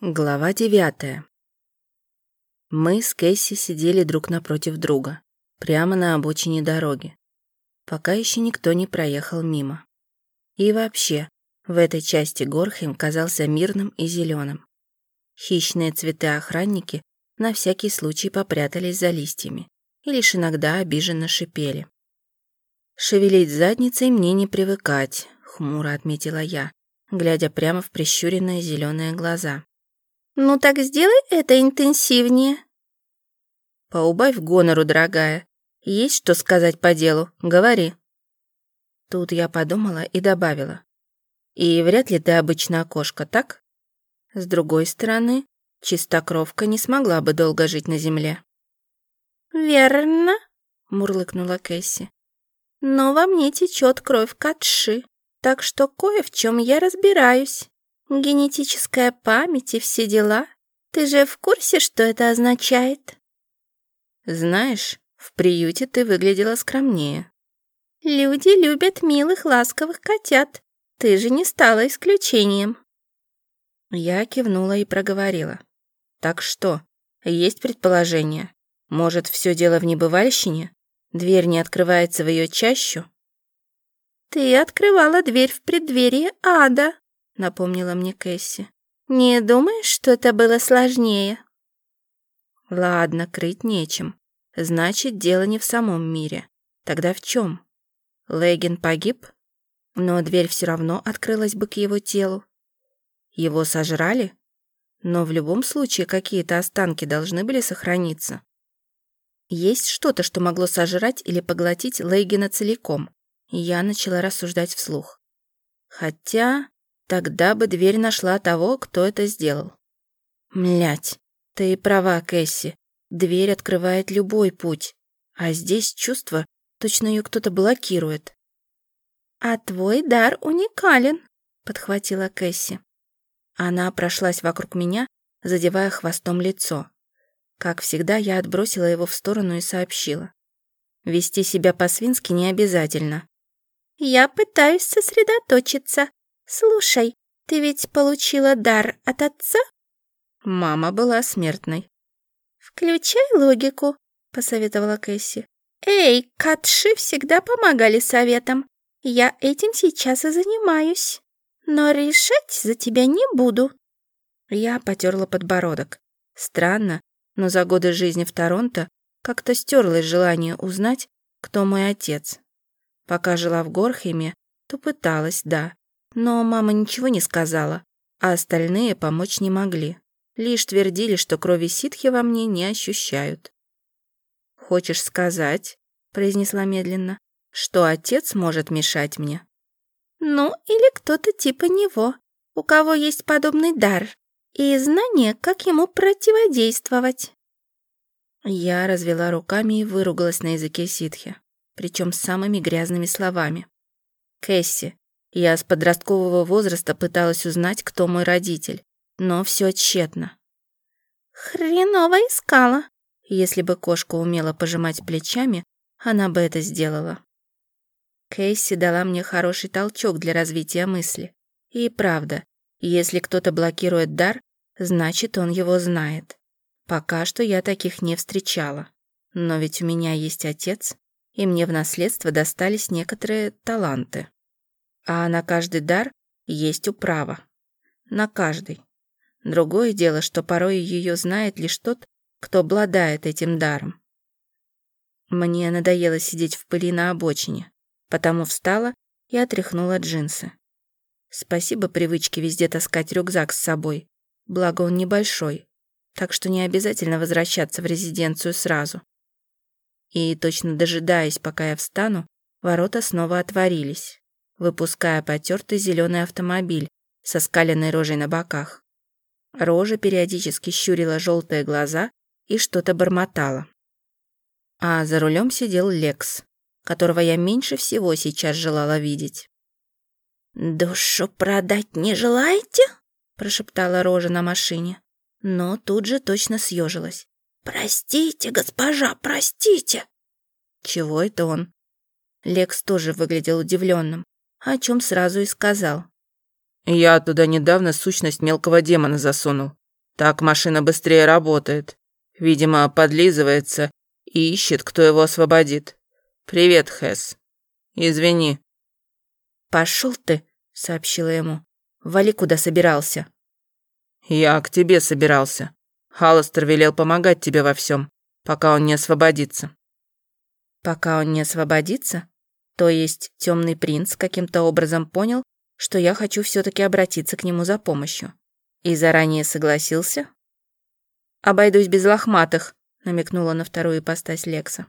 Глава девятая. Мы с Кэсси сидели друг напротив друга, прямо на обочине дороги, пока еще никто не проехал мимо. И вообще, в этой части Горхем казался мирным и зеленым. Хищные цветы-охранники на всякий случай попрятались за листьями и лишь иногда обиженно шипели. «Шевелить задницей мне не привыкать», — хмуро отметила я, глядя прямо в прищуренные зеленые глаза. «Ну так сделай это интенсивнее». «Поубавь гонору, дорогая. Есть что сказать по делу? Говори». Тут я подумала и добавила. «И вряд ли ты обычная кошка, так?» С другой стороны, чистокровка не смогла бы долго жить на земле. «Верно», — мурлыкнула Кэсси. «Но во мне течет кровь Катши, так что кое в чем я разбираюсь». Генетическая память и все дела. Ты же в курсе, что это означает? Знаешь, в приюте ты выглядела скромнее. Люди любят милых, ласковых котят. Ты же не стала исключением. Я кивнула и проговорила. Так что, есть предположение? Может, все дело в небывальщине? Дверь не открывается в ее чащу? Ты открывала дверь в преддверии ада, напомнила мне Кэсси. «Не думаешь, что это было сложнее?» «Ладно, крыть нечем. Значит, дело не в самом мире. Тогда в чем? Легин погиб, но дверь все равно открылась бы к его телу. Его сожрали, но в любом случае какие-то останки должны были сохраниться. Есть что-то, что могло сожрать или поглотить Лейгена целиком. я начала рассуждать вслух. Хотя Тогда бы дверь нашла того, кто это сделал. Млять, ты права, Кэсси. Дверь открывает любой путь. А здесь чувство, точно ее кто-то блокирует. «А твой дар уникален», — подхватила Кэсси. Она прошлась вокруг меня, задевая хвостом лицо. Как всегда, я отбросила его в сторону и сообщила. Вести себя по-свински не обязательно. «Я пытаюсь сосредоточиться. «Слушай, ты ведь получила дар от отца?» Мама была смертной. «Включай логику», — посоветовала Кэсси. «Эй, Катши всегда помогали советам. Я этим сейчас и занимаюсь. Но решать за тебя не буду». Я потерла подбородок. Странно, но за годы жизни в Торонто как-то стерлось желание узнать, кто мой отец. Пока жила в Горхеме, то пыталась, да, но мама ничего не сказала, а остальные помочь не могли. Лишь твердили, что крови ситхи во мне не ощущают. «Хочешь сказать?» — произнесла медленно, «что отец может мешать мне?» «Ну, или кто-то типа него, у кого есть подобный дар и знание, как ему противодействовать». Я развела руками и выругалась на языке ситхи, причем самыми грязными словами. «Кэсси, я с подросткового возраста пыталась узнать, кто мой родитель, но все тщетно. Хреново искала. Если бы кошка умела пожимать плечами, она бы это сделала. Кейси дала мне хороший толчок для развития мысли. И правда, если кто-то блокирует дар, значит, он его знает. Пока что я таких не встречала. Но ведь у меня есть отец, и мне в наследство достались некоторые таланты. А на каждый дар есть управа. На каждый. Другое дело, что порой ее знает лишь тот, кто обладает этим даром. Мне надоело сидеть в пыли на обочине, потому встала и отряхнула джинсы. Спасибо привычке везде таскать рюкзак с собой, благо он небольшой, так что не обязательно возвращаться в резиденцию сразу. И точно дожидаясь, пока я встану, ворота снова отворились выпуская потертый зеленый автомобиль со скаленной рожей на боках. Рожа периодически щурила желтые глаза и что-то бормотала. А за рулем сидел Лекс, которого я меньше всего сейчас желала видеть. «Душу продать не желаете?» прошептала Рожа на машине, но тут же точно съежилась. «Простите, госпожа, простите!» Чего это он? Лекс тоже выглядел удивленным, о чем сразу и сказал. «Я туда недавно сущность мелкого демона засунул. Так машина быстрее работает. Видимо, подлизывается и ищет, кто его освободит. Привет, Хэс. Извини». «Пошел ты», — сообщила ему. «Вали, куда собирался». «Я к тебе собирался. Халластер велел помогать тебе во всем, пока он не освободится». «Пока он не освободится?» То есть темный принц каким-то образом понял, что я хочу все таки обратиться к нему за помощью. И заранее согласился? «Обойдусь без лохматых», — намекнула на вторую ипостась Лекса.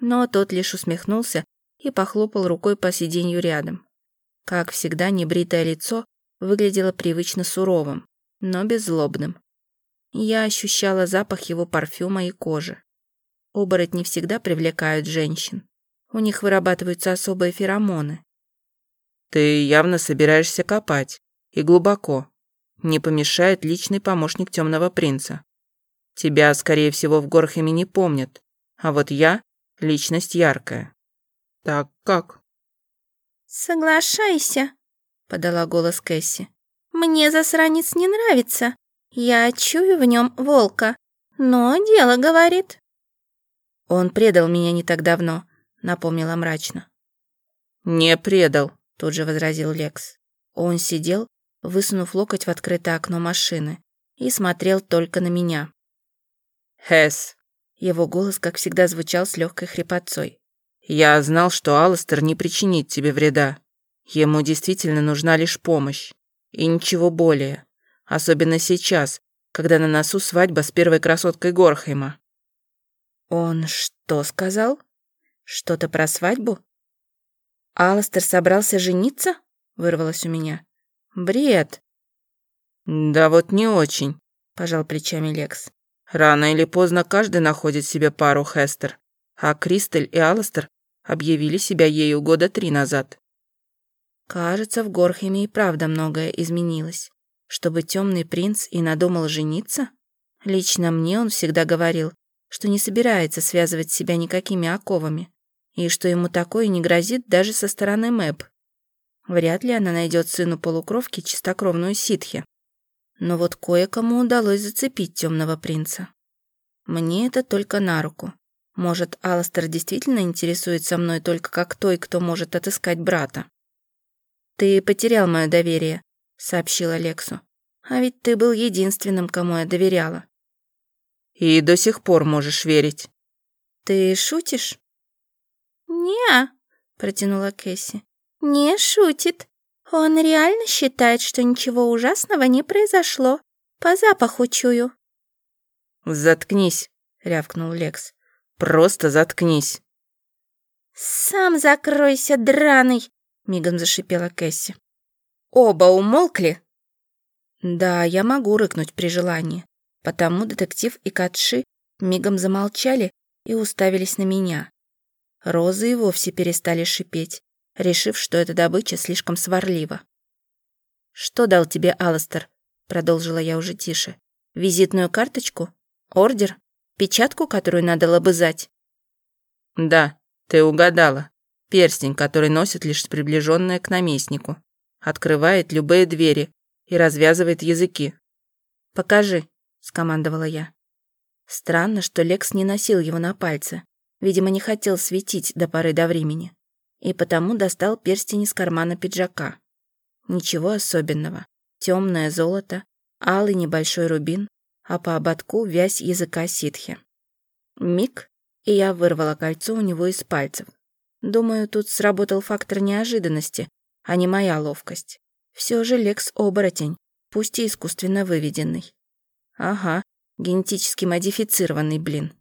Но тот лишь усмехнулся и похлопал рукой по сиденью рядом. Как всегда, небритое лицо выглядело привычно суровым, но беззлобным. Я ощущала запах его парфюма и кожи. Оборотни всегда привлекают женщин. У них вырабатываются особые феромоны. Ты явно собираешься копать. И глубоко. Не помешает личный помощник темного принца. Тебя, скорее всего, в Горхеме не помнят. А вот я — личность яркая. Так как? «Соглашайся», — подала голос Кэсси. «Мне засранец не нравится. Я чую в нем волка. Но дело говорит». «Он предал меня не так давно», — напомнила мрачно. «Не предал», — тут же возразил Лекс. Он сидел, высунув локоть в открытое окно машины, и смотрел только на меня. «Хэс». Его голос, как всегда, звучал с легкой хрипотцой. «Я знал, что Алластер не причинит тебе вреда. Ему действительно нужна лишь помощь. И ничего более. Особенно сейчас, когда на носу свадьба с первой красоткой Горхейма». «Он что сказал? Что-то про свадьбу?» «Алластер собрался жениться?» — вырвалось у меня. «Бред!» «Да вот не очень», — пожал плечами Лекс. «Рано или поздно каждый находит себе пару, Хестер. А Кристель и Алластер объявили себя ею года три назад». Кажется, в Горхеме и правда многое изменилось. Чтобы темный принц и надумал жениться? Лично мне он всегда говорил, что не собирается связывать себя никакими оковами и что ему такое не грозит даже со стороны Мэб. Вряд ли она найдет сыну полукровки чистокровную ситхи. Но вот кое-кому удалось зацепить темного принца. Мне это только на руку. Может, Аластер действительно интересуется мной только как той, кто может отыскать брата. «Ты потерял мое доверие», — сообщила Лексу. «А ведь ты был единственным, кому я доверяла». «И до сих пор можешь верить». «Ты шутишь?» «Не», — протянула Кэсси, — «не шутит. Он реально считает, что ничего ужасного не произошло. По запаху чую». «Заткнись», — рявкнул Лекс. «Просто заткнись». «Сам закройся, драный!» — мигом зашипела Кэсси. «Оба умолкли?» «Да, я могу рыкнуть при желании, потому детектив и Катши мигом замолчали и уставились на меня. Розы и вовсе перестали шипеть, решив, что эта добыча слишком сварлива. «Что дал тебе Алластер?» — продолжила я уже тише. «Визитную карточку? Ордер? Печатку, которую надо лобызать?» «Да, ты угадала. Перстень, который носит лишь приближенные к наместнику. Открывает любые двери и развязывает языки». «Покажи», — скомандовала я. Странно, что Лекс не носил его на пальце. Видимо, не хотел светить до поры до времени. И потому достал перстень из кармана пиджака. Ничего особенного. Темное золото, алый небольшой рубин, а по ободку вязь языка ситхи. Миг, и я вырвала кольцо у него из пальцев. Думаю, тут сработал фактор неожиданности, а не моя ловкость. Все же Лекс-оборотень, пусть и искусственно выведенный. Ага, генетически модифицированный, блин.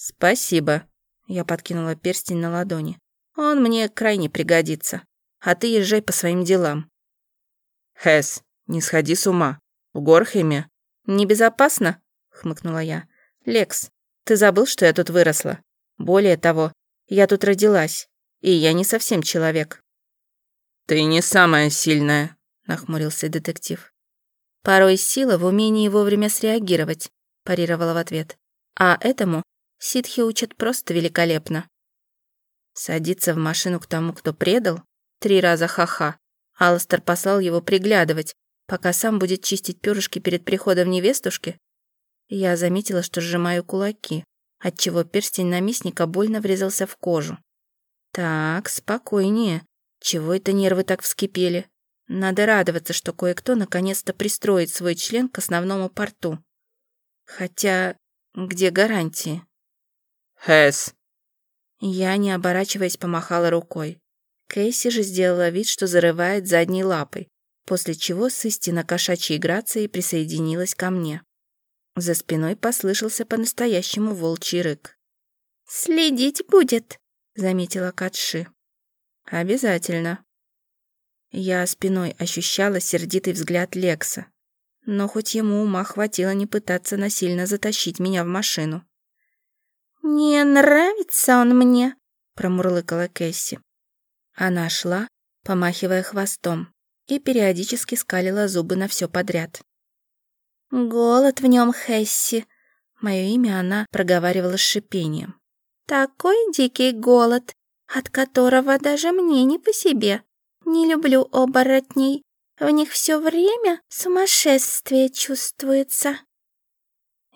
«Спасибо», — я подкинула перстень на ладони. «Он мне крайне пригодится. А ты езжай по своим делам». «Хэс, не сходи с ума. В Горхеме...» «Небезопасно?» — хмыкнула я. «Лекс, ты забыл, что я тут выросла? Более того, я тут родилась, и я не совсем человек». «Ты не самая сильная», — нахмурился детектив. «Порой сила в умении вовремя среагировать», — парировала в ответ. «А этому Ситхи учат просто великолепно. Садиться в машину к тому, кто предал? Три раза ха-ха. Алластер послал его приглядывать, пока сам будет чистить перышки перед приходом невестушки? Я заметила, что сжимаю кулаки, отчего перстень наместника больно врезался в кожу. Так, спокойнее. Чего это нервы так вскипели? Надо радоваться, что кое-кто наконец-то пристроит свой член к основному порту. Хотя, где гарантии? Хэс. Я, не оборачиваясь, помахала рукой. Кейси же сделала вид, что зарывает задней лапой, после чего с истинно кошачьей грацией присоединилась ко мне. За спиной послышался по-настоящему волчий рык. «Следить будет», — заметила Катши. «Обязательно». Я спиной ощущала сердитый взгляд Лекса, но хоть ему ума хватило не пытаться насильно затащить меня в машину. «Не нравится он мне», — промурлыкала Кэсси. Она шла, помахивая хвостом, и периодически скалила зубы на все подряд. «Голод в нем, Хесси!» Мое имя она проговаривала с шипением. «Такой дикий голод, от которого даже мне не по себе. Не люблю оборотней. В них все время сумасшествие чувствуется».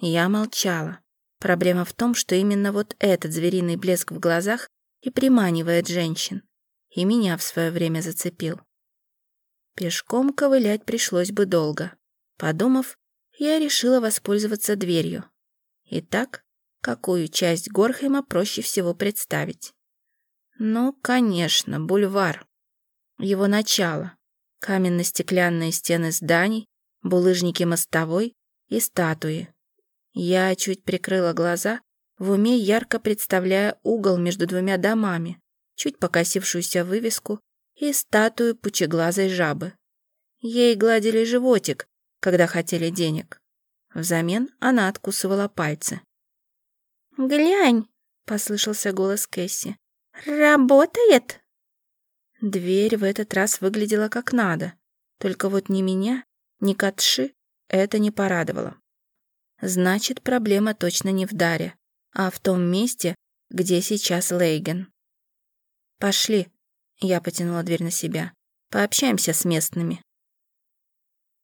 Я молчала. Проблема в том, что именно вот этот звериный блеск в глазах и приманивает женщин. И меня в свое время зацепил. Пешком ковылять пришлось бы долго. Подумав, я решила воспользоваться дверью. Итак, какую часть Горхема проще всего представить? Ну, конечно, бульвар. Его начало. Каменно-стеклянные стены зданий, булыжники мостовой и статуи. Я чуть прикрыла глаза, в уме ярко представляя угол между двумя домами, чуть покосившуюся вывеску и статую пучеглазой жабы. Ей гладили животик, когда хотели денег. Взамен она откусывала пальцы. «Глянь!» — послышался голос Кэсси. «Работает?» Дверь в этот раз выглядела как надо. Только вот ни меня, ни Катши это не порадовало. Значит, проблема точно не в Даре, а в том месте, где сейчас Лейген. «Пошли», — я потянула дверь на себя. «Пообщаемся с местными».